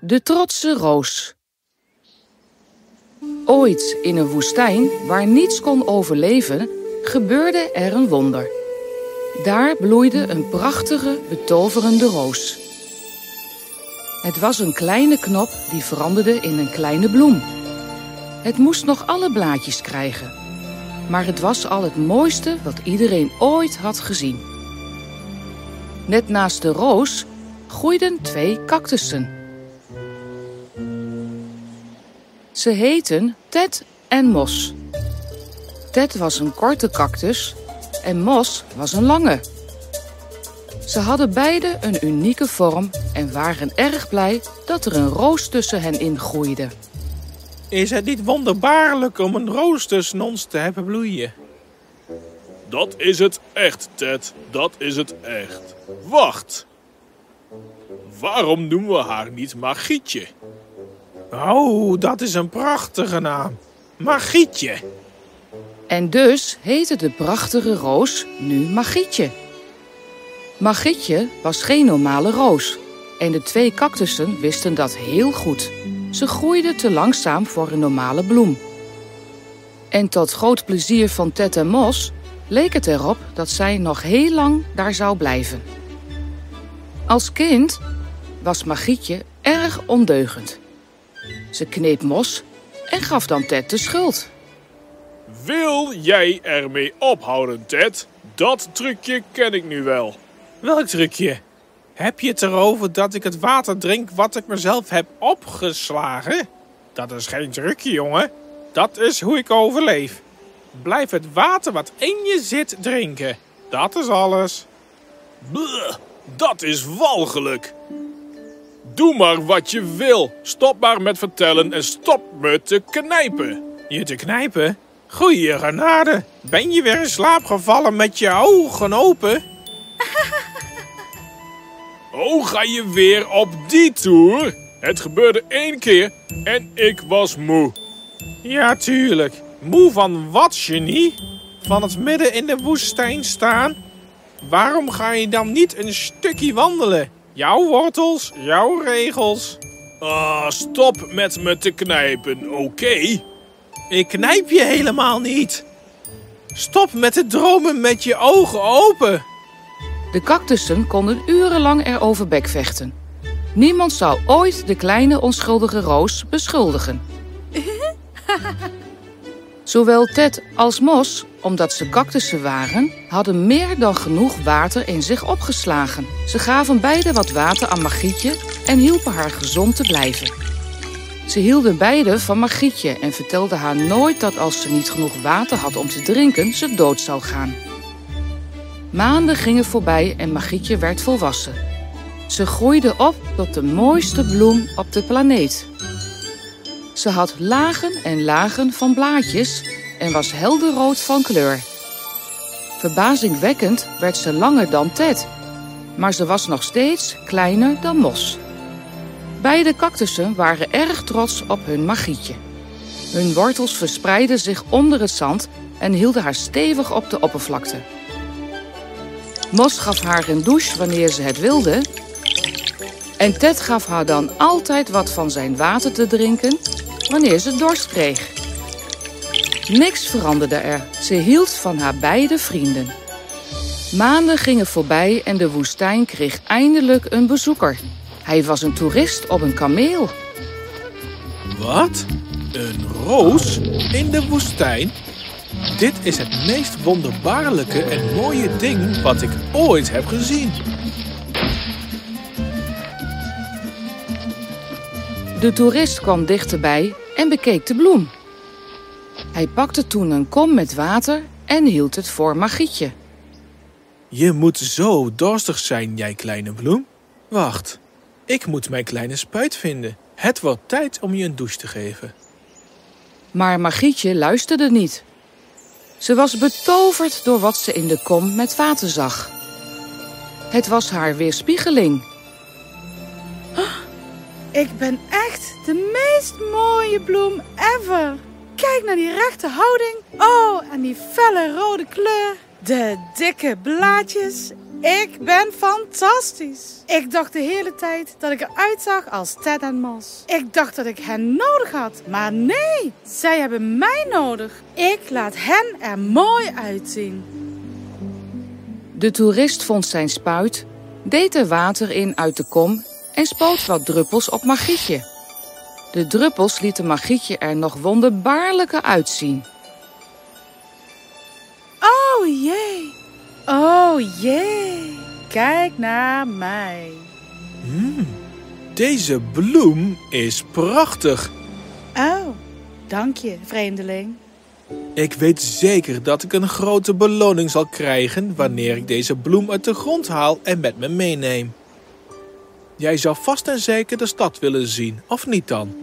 De trotse roos. Ooit in een woestijn waar niets kon overleven, gebeurde er een wonder. Daar bloeide een prachtige, betoverende roos. Het was een kleine knop die veranderde in een kleine bloem. Het moest nog alle blaadjes krijgen, maar het was al het mooiste wat iedereen ooit had gezien. Net naast de roos groeiden twee cactussen. Ze heten Ted en Mos. Ted was een korte cactus en Mos was een lange. Ze hadden beide een unieke vorm en waren erg blij dat er een roos tussen hen in groeide. Is het niet wonderbaarlijk om een roos tussen ons te hebben bloeien? Dat is het echt, Ted. Dat is het echt. Wacht. Waarom noemen we haar niet Magietje? Oh, dat is een prachtige naam. Magietje. En dus heette de prachtige roos nu Magietje. Magietje was geen normale roos. En de twee cactussen wisten dat heel goed. Ze groeiden te langzaam voor een normale bloem. En tot groot plezier van Ted en Mos leek het erop dat zij nog heel lang daar zou blijven. Als kind was Magietje erg ondeugend. Ze kneep Mos en gaf dan Ted de schuld. Wil jij ermee ophouden, Ted? Dat trucje ken ik nu wel. Welk trucje? Heb je het erover dat ik het water drink wat ik mezelf heb opgeslagen? Dat is geen trucje, jongen. Dat is hoe ik overleef. Blijf het water wat in je zit drinken. Dat is alles. Bleh, dat is walgelijk. Doe maar wat je wil. Stop maar met vertellen en stop me te knijpen. Je te knijpen? Goeie genade. Ben je weer in slaap gevallen met je ogen open? Oh, ga je weer op die toer? Het gebeurde één keer en ik was moe. Ja, tuurlijk. Moe van wat, genie? Van het midden in de woestijn staan? Waarom ga je dan niet een stukje wandelen? Jouw wortels, jouw regels. Ah, stop met me te knijpen, oké? Ik knijp je helemaal niet. Stop met te dromen met je ogen open. De cactussen konden urenlang erover bekvechten. Niemand zou ooit de kleine onschuldige roos beschuldigen. Zowel Ted als Mos, omdat ze cactussen waren, hadden meer dan genoeg water in zich opgeslagen. Ze gaven beide wat water aan Magietje en hielpen haar gezond te blijven. Ze hielden beide van Magietje en vertelden haar nooit dat als ze niet genoeg water had om te drinken, ze dood zou gaan. Maanden gingen voorbij en Magietje werd volwassen. Ze groeide op tot de mooiste bloem op de planeet. Ze had lagen en lagen van blaadjes en was helderrood van kleur. Verbazingwekkend werd ze langer dan Ted, maar ze was nog steeds kleiner dan Mos. Beide cactussen waren erg trots op hun magietje. Hun wortels verspreidden zich onder het zand en hielden haar stevig op de oppervlakte. Mos gaf haar een douche wanneer ze het wilde. En Ted gaf haar dan altijd wat van zijn water te drinken wanneer ze dorst kreeg. Niks veranderde er. Ze hield van haar beide vrienden. Maanden gingen voorbij en de woestijn kreeg eindelijk een bezoeker. Hij was een toerist op een kameel. Wat? Een roos in de woestijn? Dit is het meest wonderbaarlijke en mooie ding wat ik ooit heb gezien. De toerist kwam dichterbij en bekeek de bloem. Hij pakte toen een kom met water en hield het voor Magietje. Je moet zo dorstig zijn, jij kleine bloem. Wacht, ik moet mijn kleine spuit vinden. Het wordt tijd om je een douche te geven. Maar Magietje luisterde niet. Ze was betoverd door wat ze in de kom met water zag. Het was haar weerspiegeling. Ik ben echt de meest mooie bloem ever. Kijk naar die rechte houding. Oh, en die felle rode kleur. De dikke blaadjes Ik ben fantastisch. Ik dacht de hele tijd dat ik eruit zag als Ted en Mos. Ik dacht dat ik hen nodig had, maar nee, zij hebben mij nodig. Ik laat hen er mooi uitzien. De toerist vond zijn spuit, deed er water in uit de kom en spoot wat druppels op Magietje. De druppels lieten Magietje er nog wonderbaarlijker uitzien. Oh jee, oh jee, kijk naar mij. Deze bloem is prachtig. Oh, dank je, vreemdeling. Ik weet zeker dat ik een grote beloning zal krijgen wanneer ik deze bloem uit de grond haal en met me meeneem. Jij zou vast en zeker de stad willen zien, of niet dan?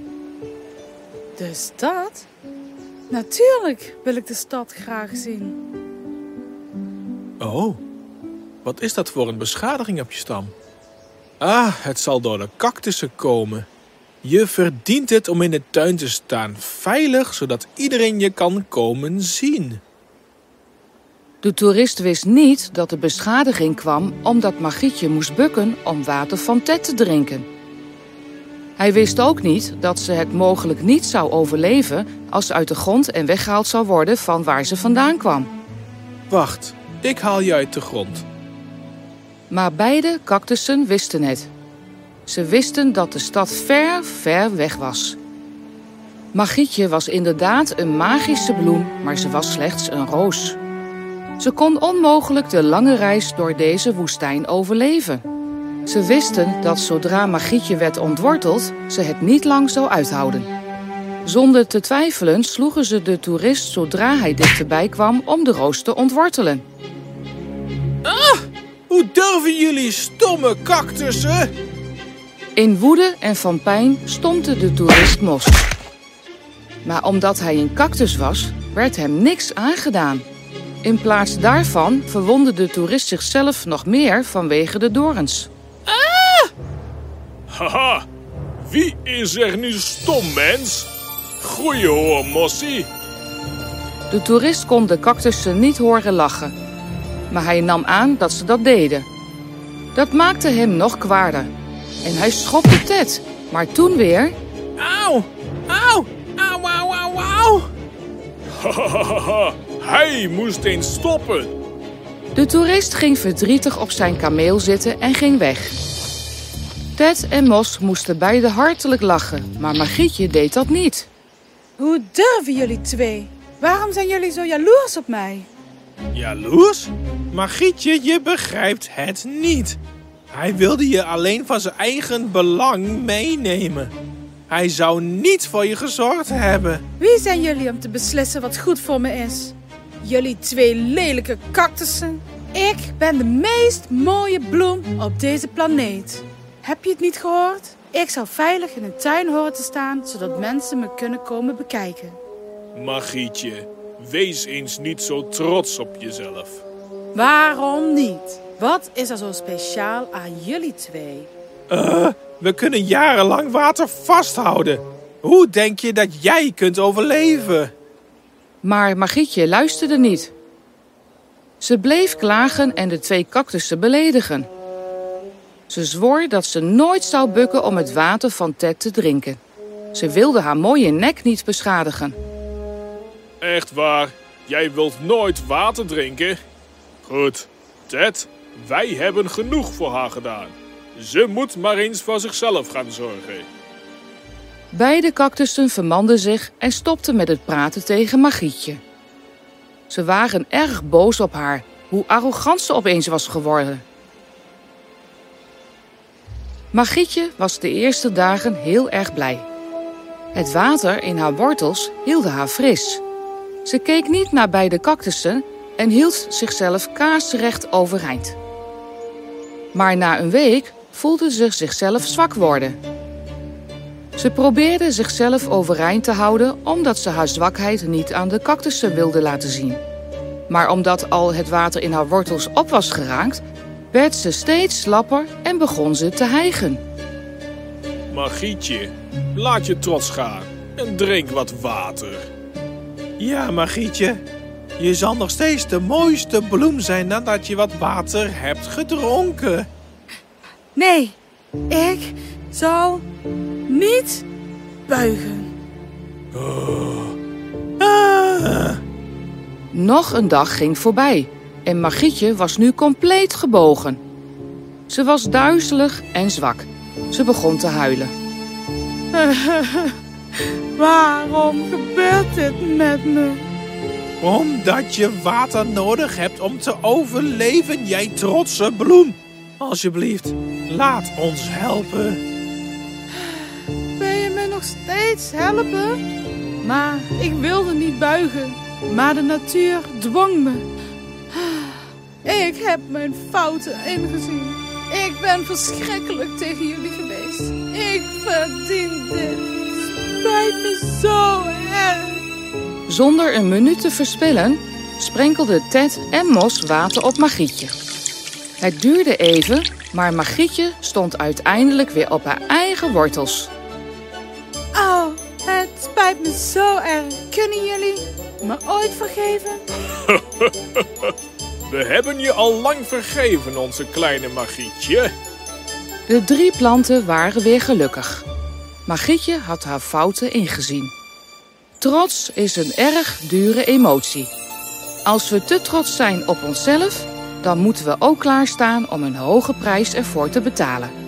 De stad? Natuurlijk wil ik de stad graag zien. Oh, wat is dat voor een beschadiging op je stam? Ah, het zal door de cactussen komen. Je verdient het om in de tuin te staan, veilig, zodat iedereen je kan komen zien. De toerist wist niet dat de beschadiging kwam omdat Magietje moest bukken om water van Ted te drinken. Hij wist ook niet dat ze het mogelijk niet zou overleven als ze uit de grond en weggehaald zou worden van waar ze vandaan kwam. Wacht, ik haal je uit de grond. Maar beide cactussen wisten het. Ze wisten dat de stad ver, ver weg was. Magietje was inderdaad een magische bloem, maar ze was slechts een roos. Ze kon onmogelijk de lange reis door deze woestijn overleven. Ze wisten dat zodra Magietje werd ontworteld, ze het niet lang zou uithouden. Zonder te twijfelen sloegen ze de toerist zodra hij dichterbij kwam om de roos te ontwortelen. Hoe durven jullie stomme cactussen? In woede en van pijn stompte de toerist Mos. Maar omdat hij een cactus was, werd hem niks aangedaan. In plaats daarvan verwondde de toerist zichzelf nog meer vanwege de dorens. Haha, wie is er nu stom, mens? Goeie hoor, Mossie. De toerist kon de cactussen niet horen lachen. Maar hij nam aan dat ze dat deden. Dat maakte hem nog kwaarder. En hij schopte Ted. Maar toen weer... Auw, auw, hij moest eens stoppen. De toerist ging verdrietig op zijn kameel zitten en ging weg. Ted en Mos moesten beide hartelijk lachen, maar Magietje deed dat niet. Hoe durven jullie twee? Waarom zijn jullie zo jaloers op mij? Jaloers? Magietje, je begrijpt het niet. Hij wilde je alleen van zijn eigen belang meenemen. Hij zou niet voor je gezorgd hebben. Wie zijn jullie om te beslissen wat goed voor me is? Jullie twee lelijke cactussen. Ik ben de meest mooie bloem op deze planeet. Heb je het niet gehoord? Ik zou veilig in een tuin horen te staan, zodat mensen me kunnen komen bekijken. Magietje, wees eens niet zo trots op jezelf. Waarom niet? Wat is er zo speciaal aan jullie twee? We kunnen jarenlang water vasthouden. Hoe denk je dat jij kunt overleven? Maar Magietje luisterde niet. Ze bleef klagen en de twee cactussen beledigen. Ze zwoor dat ze nooit zou bukken om het water van Ted te drinken. Ze wilde haar mooie nek niet beschadigen. Echt waar, jij wilt nooit water drinken? Goed, Ted, wij hebben genoeg voor haar gedaan. Ze moet maar eens voor zichzelf gaan zorgen. Beide cactussen vermanden zich en stopten met het praten tegen Magietje. Ze waren erg boos op haar, hoe arrogant ze opeens was geworden. Magietje was de eerste dagen heel erg blij. Het water in haar wortels hield haar fris. Ze keek niet naar beide cactussen en hield zichzelf kaarsrecht overeind. Maar na een week voelde ze zichzelf zwak worden. Ze probeerde zichzelf overeind te houden omdat ze haar zwakheid niet aan de cactussen wilde laten zien. Maar omdat al het water in haar wortels op was geraakt, werd ze steeds slapper en begon ze te hijgen. Magietje, laat je trots gaan en drink wat water. Ja, Magietje. Je zal nog steeds de mooiste bloem zijn nadat je wat water hebt gedronken. Nee, ik zal niet buigen. Ah. Nog een dag ging voorbij en Magietje was nu compleet gebogen. Ze was duizelig en zwak. Ze begon te huilen. Waarom gebeurt dit met me? Omdat je water nodig hebt om te overleven, jij trotse bloem. Alsjeblieft, laat ons helpen. Wil je me nog steeds helpen? Maar ik wilde niet buigen, maar de natuur dwong me. Ik heb mijn fouten ingezien. Ik ben verschrikkelijk tegen jullie geweest. Ik verdien dit. Spijt me zo erg. Zonder een minuut te verspillen, sprenkelden Ted en Mos water op Magietje. Het duurde even, maar Magietje stond uiteindelijk weer op haar eigen wortels. Oh, het spijt me zo erg. Kunnen jullie me ooit vergeven? We hebben je al lang vergeven, onze kleine Magietje. De drie planten waren weer gelukkig. Magietje had haar fouten ingezien. Trots is een erg dure emotie. Als we te trots zijn op onszelf, dan moeten we ook klaarstaan om een hoge prijs ervoor te betalen.